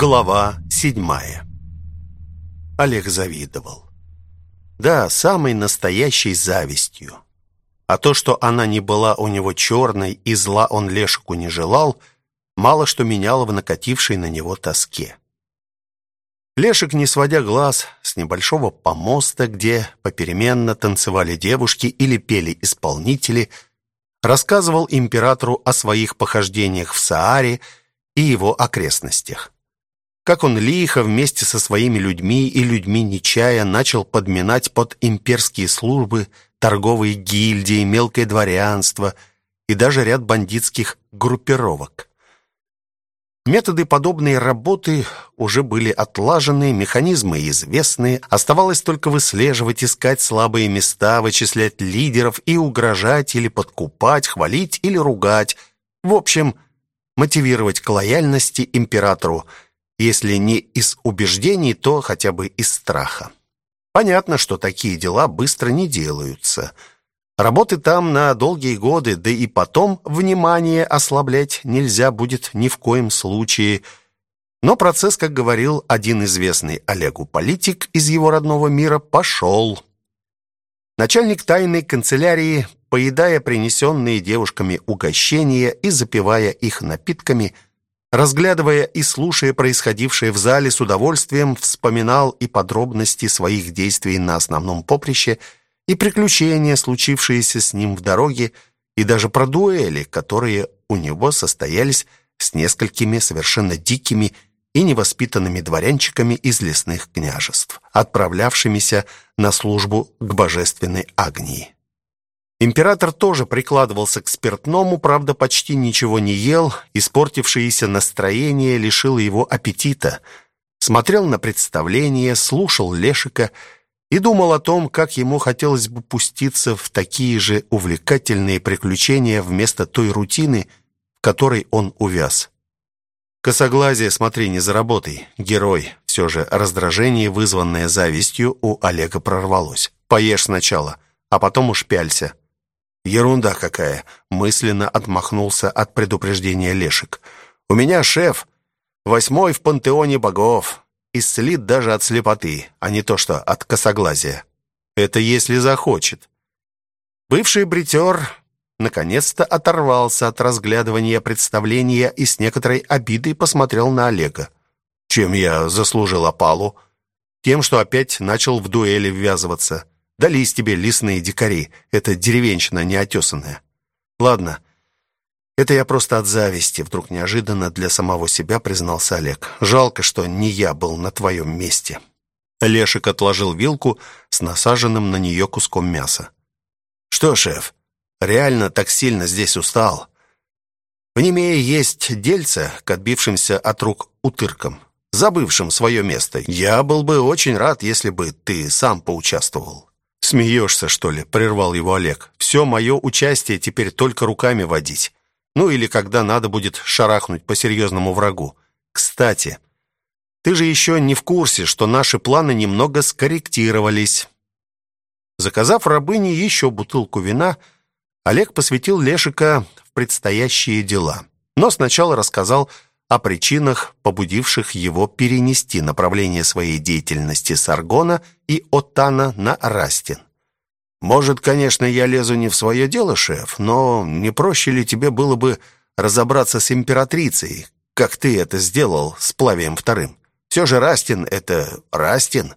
Глава седьмая Олег завидовал. Да, самой настоящей завистью. А то, что она не была у него черной и зла он Лешику не желал, мало что меняло в накатившей на него тоске. Лешик, не сводя глаз с небольшого помоста, где попеременно танцевали девушки или пели исполнители, рассказывал императору о своих похождениях в Сааре и его окрестностях. Как он лихо вместе со своими людьми и людьми Нечая начал подминать под имперские службы торговые гильдии, мелкое дворянство и даже ряд бандитских группировок. Методы подобной работы уже были отлажены, механизмы известны, оставалось только выслеживать, искать слабые места, вычислять лидеров и угрожать или подкупать, хвалить или ругать. В общем, мотивировать к лояльности императору, если не из убеждений, то хотя бы из страха. Понятно, что такие дела быстро не делаются – Работы там на долгие годы, да и потом внимание ослаблять нельзя будет ни в коем случае. Но процесс, как говорил один известный Олегу политик из его родного мира, пошел. Начальник тайной канцелярии, поедая принесенные девушками угощения и запивая их напитками, разглядывая и слушая происходившее в зале с удовольствием, вспоминал и подробности своих действий на основном поприще – и приключения, случившиеся с ним в дороге, и даже про дуэли, которые у него состоялись с несколькими совершенно дикими и невоспитанными дворянчиками из лесных княжеств, отправлявшимися на службу к божественной Агнии. Император тоже прикладывался к спиртному, правда, почти ничего не ел, испортившееся настроение лишило его аппетита. Смотрел на представление, слушал Лешика и думал о том, как ему хотелось бы пуститься в такие же увлекательные приключения вместо той рутины, в которой он увяз. Косоглазие, смотри, не заработай, герой. Все же раздражение, вызванное завистью, у Олега прорвалось. Поешь сначала, а потом уж пялься. Ерунда какая, мысленно отмахнулся от предупреждения Лешек. У меня шеф, восьмой в пантеоне богов исцелит даже от слепоты, а не то что от косоглазия. Это если захочет. Бывший бритер наконец-то оторвался от разглядывания представления и с некоторой обидой посмотрел на Олега. Чем я заслужил опалу? Тем, что опять начал в дуэли ввязываться. Дались тебе лесные дикари, это деревенщина неотесанная. Ладно, это я просто от зависти, вдруг неожиданно для самого себя признался Олег. Жалко, что не я был на твоем месте. Лешик отложил вилку с насаженным на нее куском мяса. Что, шеф, реально так сильно здесь устал? В Немее есть дельца к отбившимся от рук утыркам, забывшим свое место. Я был бы очень рад, если бы ты сам поучаствовал. Смеешься, что ли? прервал его Олег. Все мое участие теперь только руками водить. Ну или когда надо будет шарахнуть по серьезному врагу. Кстати, ты же еще не в курсе, что наши планы немного скорректировались. Заказав рабыне еще бутылку вина, Олег посвятил Лешика в предстоящие дела. Но сначала рассказал о причинах, побудивших его перенести направление своей деятельности с Аргона и Отана на Растин. Может, конечно, я лезу не в свое дело, шеф, но не проще ли тебе было бы разобраться с императрицей, как ты это сделал с Плавием Вторым? Все же Растин — это Растин.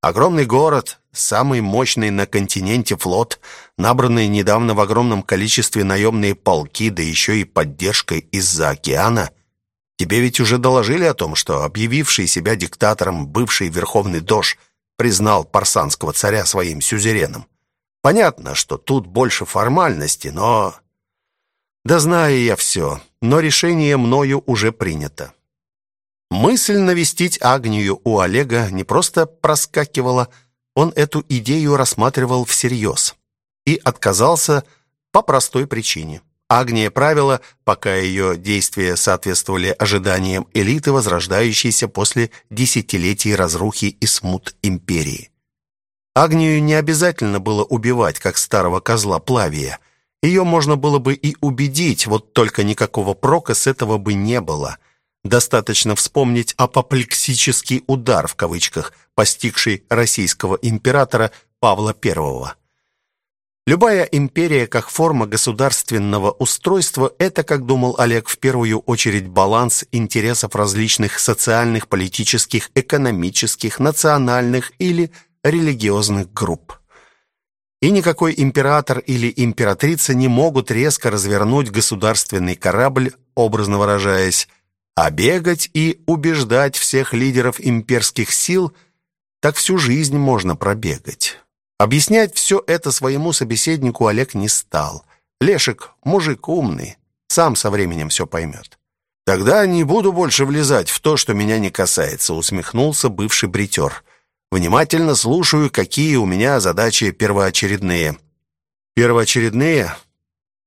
Огромный город, самый мощный на континенте флот, набранные недавно в огромном количестве наемные полки, да еще и поддержкой из-за океана. Тебе ведь уже доложили о том, что объявивший себя диктатором бывший верховный дож признал парсанского царя своим сюзереном. Понятно, что тут больше формальности, но... Да знаю я все, но решение мною уже принято. Мысль навестить Агнию у Олега не просто проскакивала, он эту идею рассматривал всерьез и отказался по простой причине. Агния правила, пока ее действия соответствовали ожиданиям элиты, возрождающейся после десятилетий разрухи и смут империи. Агнию не обязательно было убивать, как старого козла Плавия. Ее можно было бы и убедить, вот только никакого прока с этого бы не было. Достаточно вспомнить апоплексический удар, в кавычках, постигший российского императора Павла I. Любая империя как форма государственного устройства – это, как думал Олег, в первую очередь баланс интересов различных социальных, политических, экономических, национальных или религиозных групп. И никакой император или императрица не могут резко развернуть государственный корабль, образно выражаясь, а бегать и убеждать всех лидеров имперских сил так всю жизнь можно пробегать. Объяснять все это своему собеседнику Олег не стал. Лешек мужик умный, сам со временем все поймет. «Тогда не буду больше влезать в то, что меня не касается», усмехнулся бывший бритер. «Внимательно слушаю, какие у меня задачи первоочередные». «Первоочередные?»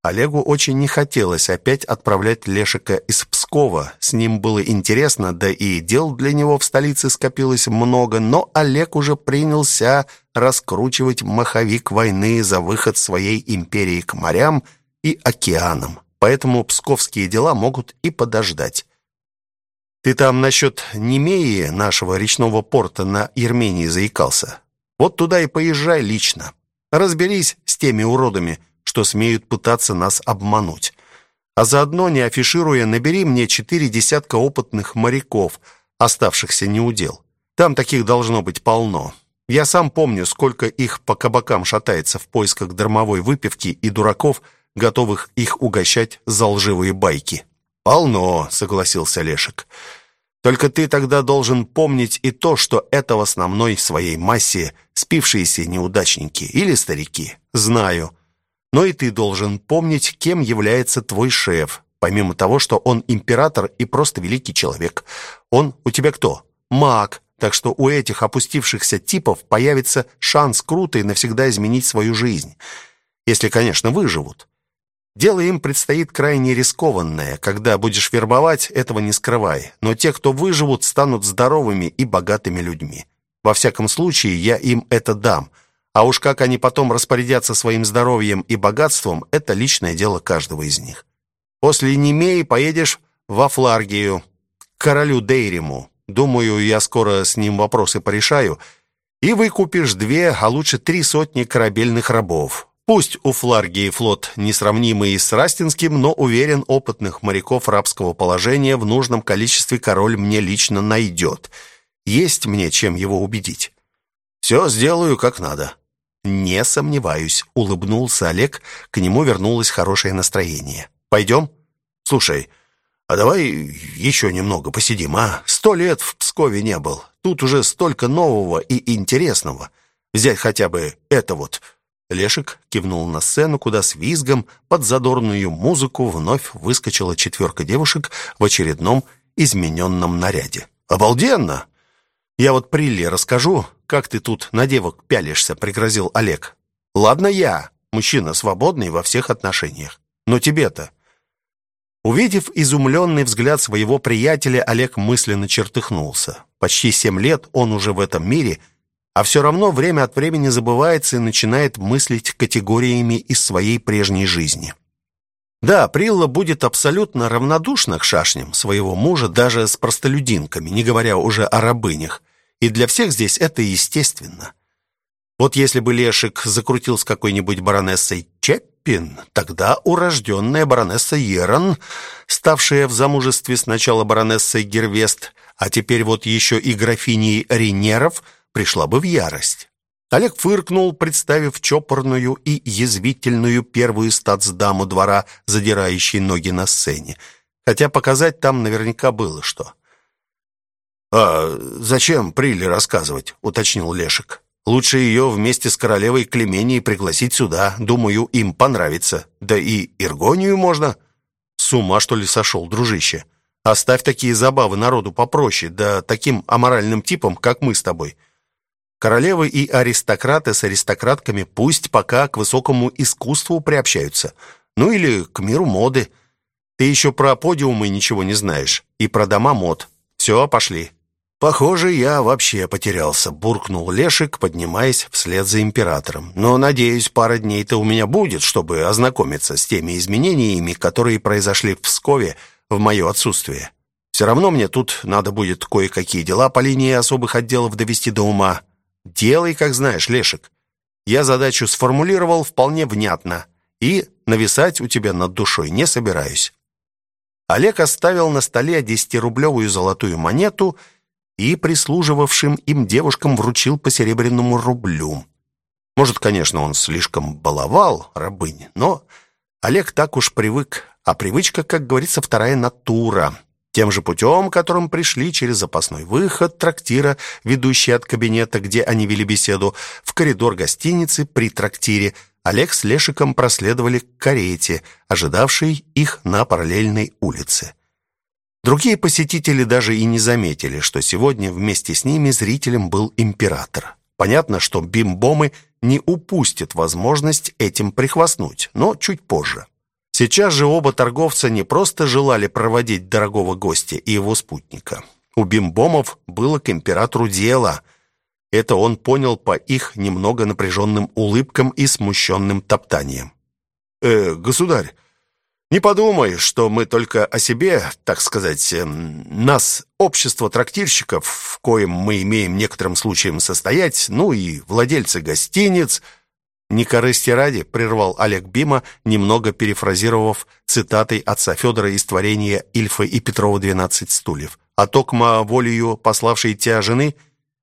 Олегу очень не хотелось опять отправлять Лешика из Пскова. С ним было интересно, да и дел для него в столице скопилось много, но Олег уже принялся раскручивать маховик войны за выход своей империи к морям и океанам. Поэтому псковские дела могут и подождать. Ты там насчет Немеи, нашего речного порта на Ермении, заикался. Вот туда и поезжай лично. Разберись с теми уродами, что смеют пытаться нас обмануть. А заодно, не афишируя, набери мне четыре десятка опытных моряков, оставшихся неудел. Там таких должно быть полно. Я сам помню, сколько их по кабакам шатается в поисках дармовой выпивки и дураков, готовых их угощать за лживые байки. «Полно», — согласился Лешек. «Только ты тогда должен помнить и то, что это в основной своей массе спившиеся неудачники или старики. Знаю. Но и ты должен помнить, кем является твой шеф, помимо того, что он император и просто великий человек. Он у тебя кто? Маг. Так что у этих опустившихся типов появится шанс круто и навсегда изменить свою жизнь. Если, конечно, выживут. Дело им предстоит крайне рискованное. Когда будешь вербовать, этого не скрывай. Но те, кто выживут, станут здоровыми и богатыми людьми. Во всяком случае, я им это дам – а уж как они потом распорядятся своим здоровьем и богатством, это личное дело каждого из них. После Немеи поедешь во Фларгию, к королю Дейриму. Думаю, я скоро с ним вопросы порешаю. И выкупишь две, а лучше три сотни корабельных рабов. Пусть у Фларгии флот несравнимый с Растинским, но уверен, опытных моряков рабского положения в нужном количестве король мне лично найдет. Есть мне чем его убедить. Все сделаю как надо. «Не сомневаюсь», — улыбнулся Олег, к нему вернулось хорошее настроение. «Пойдем?» «Слушай, а давай еще немного посидим, а? Сто лет в Пскове не был. Тут уже столько нового и интересного. Взять хотя бы это вот». Лешек кивнул на сцену, куда с визгом под задорную музыку вновь выскочила четверка девушек в очередном измененном наряде. «Обалденно! Я вот Прилле расскажу, как ты тут на девок пялишься», — пригрозил Олег. «Ладно я, мужчина свободный во всех отношениях. Но тебе-то...» Увидев изумленный взгляд своего приятеля, Олег мысленно чертыхнулся. Почти семь лет он уже в этом мире, а все равно время от времени забывается и начинает мыслить категориями из своей прежней жизни. Да, Прилла будет абсолютно равнодушна к шашням своего мужа даже с простолюдинками, не говоря уже о рабынях. И для всех здесь это естественно. Вот если бы Лешик закрутил с какой-нибудь баронессой Чеппин, тогда урожденная баронесса Ерон, ставшая в замужестве сначала баронессой Гервест, а теперь вот еще и графиней Ринеров, пришла бы в ярость. Олег фыркнул, представив чопорную и язвительную первую статсдаму двора, задирающей ноги на сцене. Хотя показать там наверняка было что. «А зачем Приле рассказывать?» — уточнил Лешек. «Лучше ее вместе с королевой Клеменией пригласить сюда. Думаю, им понравится. Да и Иргонию можно». «С ума, что ли, сошел, дружище? Оставь такие забавы народу попроще, да таким аморальным типам, как мы с тобой». Королевы и аристократы с аристократками пусть пока к высокому искусству приобщаются. Ну или к миру моды. Ты еще про подиумы ничего не знаешь. И про дома мод. Все, пошли. Похоже, я вообще потерялся, буркнул Лешик, поднимаясь вслед за императором. Но, надеюсь, пара дней-то у меня будет, чтобы ознакомиться с теми изменениями, которые произошли в Пскове в мое отсутствие. Все равно мне тут надо будет кое-какие дела по линии особых отделов довести до ума. Делай, как знаешь, Лешек. Я задачу сформулировал вполне внятно и нависать у тебя над душой не собираюсь. Олег оставил на столе десятирублевую золотую монету прислуживавшим им девушкам вручил по серебряному рублю. Может, конечно, он слишком баловал рабынь, но Олег так уж привык, а привычка, как говорится, вторая натура. Тем же путем, которым пришли через запасной выход трактира, ведущий от кабинета, где они вели беседу, в коридор гостиницы при трактире, Олег с Лешиком проследовали к карете, ожидавшей их на параллельной улице. Другие посетители даже и не заметили, что сегодня вместе с ними зрителем был император. Понятно, что бимбомы не упустят возможность этим прихвастнуть, но чуть позже. Сейчас же оба торговца не просто желали проводить дорогого гостя и его спутника. У бимбомов было к императору дело. Это он понял по их немного напряженным улыбкам и смущенным топтаниям. «Э, государь, не подумай, что мы только о себе, так сказать, э, нас, общество трактирщиков, в коем мы имеем некоторым случаем состоять, ну и владельцы гостиниц – «Не корысти ради», — прервал Олег Бима, немного перефразировав цитатой отца Федора из творения Ильфа и Петрова «12 стульев». «А токма волею пославшей тебя жены?»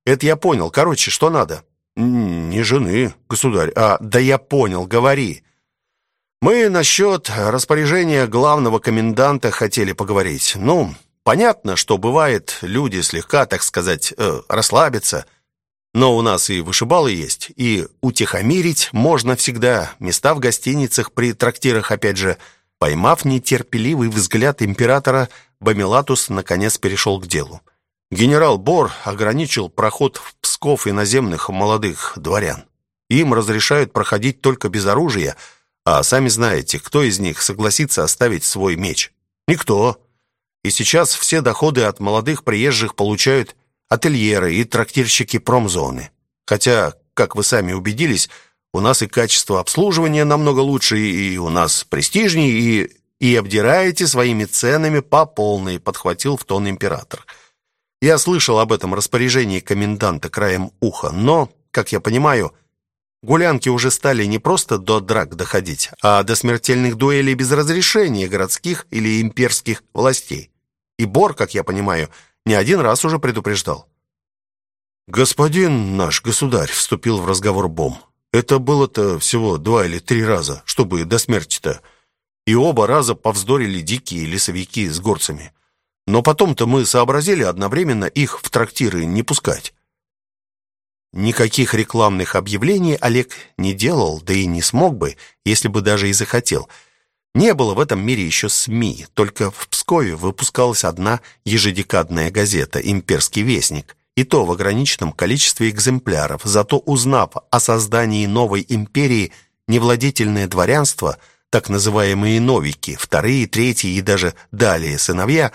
«Это я понял. Короче, что надо?» «Не жены, государь, а да я понял, говори». «Мы насчет распоряжения главного коменданта хотели поговорить. Ну, понятно, что бывает, люди слегка, так сказать, э, расслабятся». Но у нас и вышибалы есть, и утихомирить можно всегда. Места в гостиницах, при трактирах, опять же. Поймав нетерпеливый взгляд императора, Бамилатус наконец перешел к делу. Генерал Бор ограничил проход в Псков иноземных молодых дворян. Им разрешают проходить только без оружия, а сами знаете, кто из них согласится оставить свой меч? Никто. И сейчас все доходы от молодых приезжих получают ательеры и трактирщики промзоны. Хотя, как вы сами убедились, у нас и качество обслуживания намного лучше, и у нас престижнее, и, и обдираете своими ценами по полной», — подхватил в тон император. «Я слышал об этом распоряжении коменданта краем уха, но, как я понимаю, гулянки уже стали не просто до драк доходить, а до смертельных дуэлей без разрешения городских или имперских властей. И Бор, как я понимаю, — не один раз уже предупреждал. «Господин наш государь», — вступил в разговор Бом, «это было-то всего два или три раза, чтобы до смерти-то. И оба раза повздорили дикие лесовики с горцами. Но потом-то мы сообразили одновременно их в трактиры не пускать». Никаких рекламных объявлений Олег не делал, да и не смог бы, если бы даже и захотел — не было в этом мире еще СМИ, только в Пскове выпускалась одна ежедекадная газета «Имперский вестник», и то в ограниченном количестве экземпляров. Зато узнав о создании новой империи, невладетельное дворянство, так называемые новики, вторые, третьи и даже далее сыновья,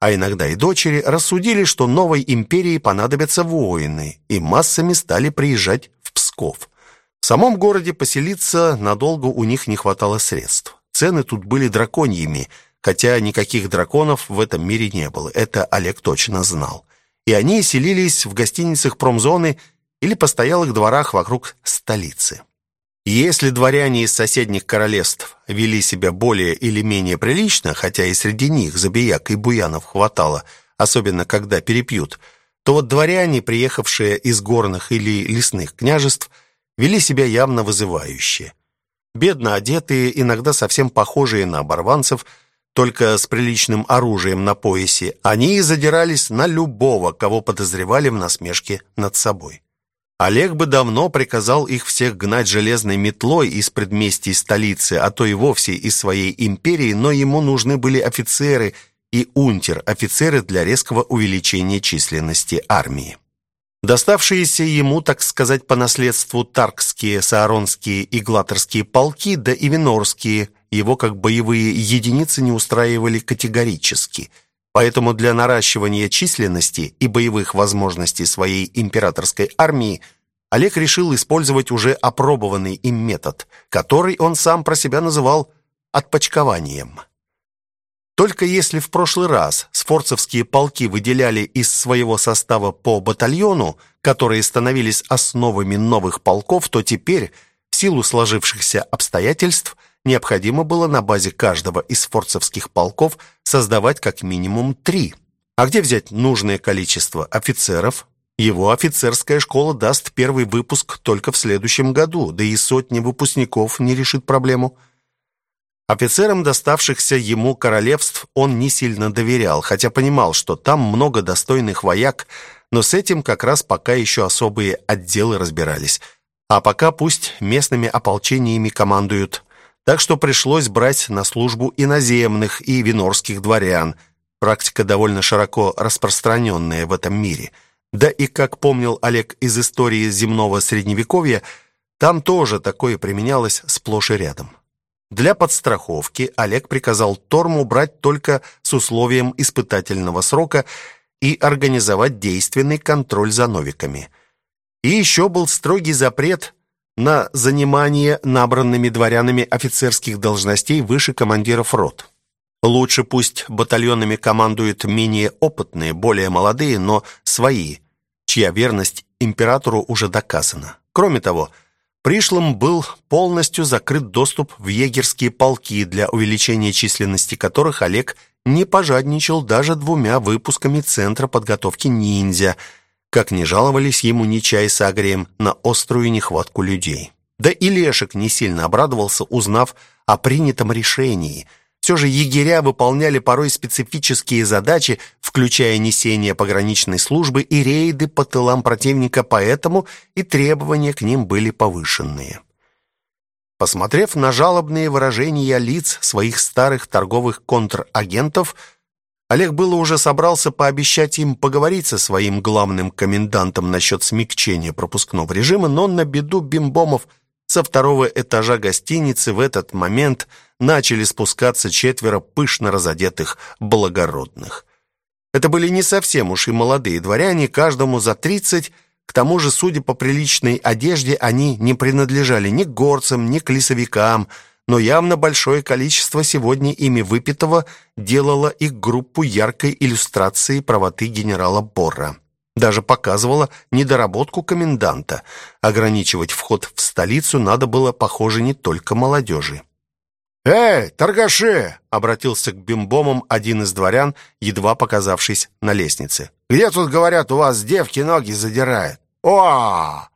а иногда и дочери, рассудили, что новой империи понадобятся воины, и массами стали приезжать в Псков. В самом городе поселиться надолго у них не хватало средств. Цены тут были драконьими, хотя никаких драконов в этом мире не было. Это Олег точно знал. И они селились в гостиницах промзоны или постоялых дворах вокруг столицы. Если дворяне из соседних королевств вели себя более или менее прилично, хотя и среди них забияк и буянов хватало, особенно когда перепьют, то вот дворяне, приехавшие из горных или лесных княжеств, вели себя явно вызывающе бедно одетые, иногда совсем похожие на оборванцев, только с приличным оружием на поясе, они задирались на любого, кого подозревали в насмешке над собой. Олег бы давно приказал их всех гнать железной метлой из предместий столицы, а то и вовсе из своей империи, но ему нужны были офицеры и унтер-офицеры для резкого увеличения численности армии. Доставшиеся ему, так сказать, по наследству таркские, сааронские и глаторские полки, да и винорские, его как боевые единицы не устраивали категорически. Поэтому для наращивания численности и боевых возможностей своей императорской армии Олег решил использовать уже опробованный им метод, который он сам про себя называл «отпочкованием». Только если в прошлый раз сфорцевские полки выделяли из своего состава по батальону, которые становились основами новых полков, то теперь, в силу сложившихся обстоятельств, необходимо было на базе каждого из форцевских полков создавать как минимум три. А где взять нужное количество офицеров? Его офицерская школа даст первый выпуск только в следующем году, да и сотни выпускников не решит проблему. Офицерам доставшихся ему королевств он не сильно доверял, хотя понимал, что там много достойных вояк, но с этим как раз пока еще особые отделы разбирались. А пока пусть местными ополчениями командуют. Так что пришлось брать на службу иноземных и винорских дворян. Практика довольно широко распространенная в этом мире. Да и, как помнил Олег из истории земного средневековья, там тоже такое применялось сплошь и рядом. Для подстраховки Олег приказал Торму брать только с условием испытательного срока и организовать действенный контроль за новиками. И еще был строгий запрет на занимание набранными дворянами офицерских должностей выше командиров рот. Лучше пусть батальонами командуют менее опытные, более молодые, но свои, чья верность императору уже доказана. Кроме того, Пришлым был полностью закрыт доступ в егерские полки, для увеличения численности которых Олег не пожадничал даже двумя выпусками Центра подготовки ниндзя, как не жаловались ему ни чай с агрием на острую нехватку людей. Да и Лешек не сильно обрадовался, узнав о принятом решении – все же егеря выполняли порой специфические задачи, включая несение пограничной службы и рейды по тылам противника, поэтому и требования к ним были повышенные. Посмотрев на жалобные выражения лиц своих старых торговых контрагентов, Олег было уже собрался пообещать им поговорить со своим главным комендантом насчет смягчения пропускного режима, но на беду Бимбомов со второго этажа гостиницы в этот момент начали спускаться четверо пышно разодетых благородных. Это были не совсем уж и молодые дворяне, каждому за тридцать. К тому же, судя по приличной одежде, они не принадлежали ни горцам, ни к лесовикам, но явно большое количество сегодня ими выпитого делало их группу яркой иллюстрацией правоты генерала Борра даже показывала недоработку коменданта. Ограничивать вход в столицу надо было, похоже, не только молодежи. «Эй, торгаши!» — обратился к бимбомам один из дворян, едва показавшись на лестнице. «Где тут, говорят, у вас девки ноги задирают? О!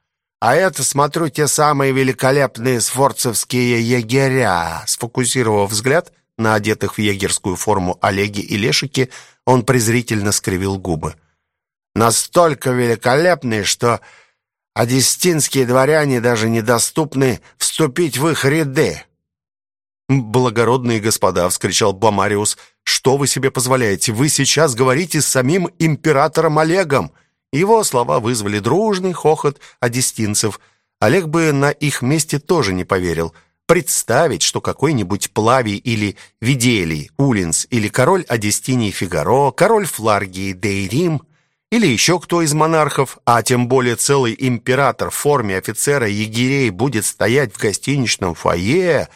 А это, смотрю, те самые великолепные сфорцевские егеря!» Сфокусировав взгляд на одетых в егерскую форму Олеги и Лешики, он презрительно скривил губы настолько великолепны, что одестинские дворяне даже недоступны вступить в их ряды. «Благородные господа!» — вскричал Бомариус. «Что вы себе позволяете? Вы сейчас говорите с самим императором Олегом!» Его слова вызвали дружный хохот одестинцев. Олег бы на их месте тоже не поверил. Представить, что какой-нибудь Плавий или Виделий, Улинс или король Одестинии Фигаро, король Фларгии Дейрим или еще кто из монархов, а тем более целый император в форме офицера егерей будет стоять в гостиничном фойе,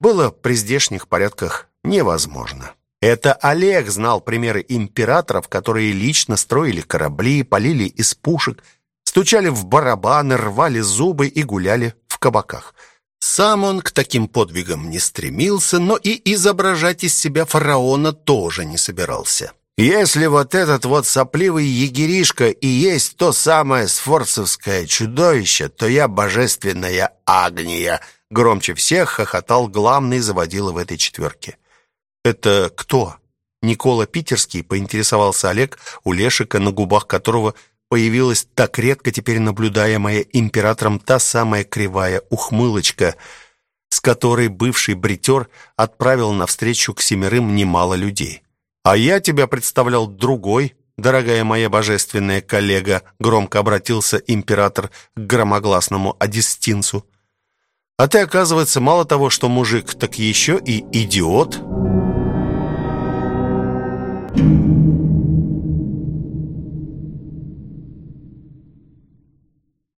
было при здешних порядках невозможно. Это Олег знал примеры императоров, которые лично строили корабли, полили из пушек, стучали в барабаны, рвали зубы и гуляли в кабаках. Сам он к таким подвигам не стремился, но и изображать из себя фараона тоже не собирался. Если вот этот вот сопливый егеришка и есть то самое сфорцевское чудовище, то я божественная Агния, громче всех хохотал главный заводила в этой четверке. Это кто? Никола Питерский, поинтересовался Олег, у Лешика, на губах которого появилась так редко теперь наблюдаемая императором та самая кривая ухмылочка, с которой бывший бритер отправил навстречу к семерым немало людей. А я тебя представлял другой, дорогая моя божественная коллега, громко обратился император к громогласному одестинцу. А ты, оказывается, мало того, что мужик, так еще и идиот. thank you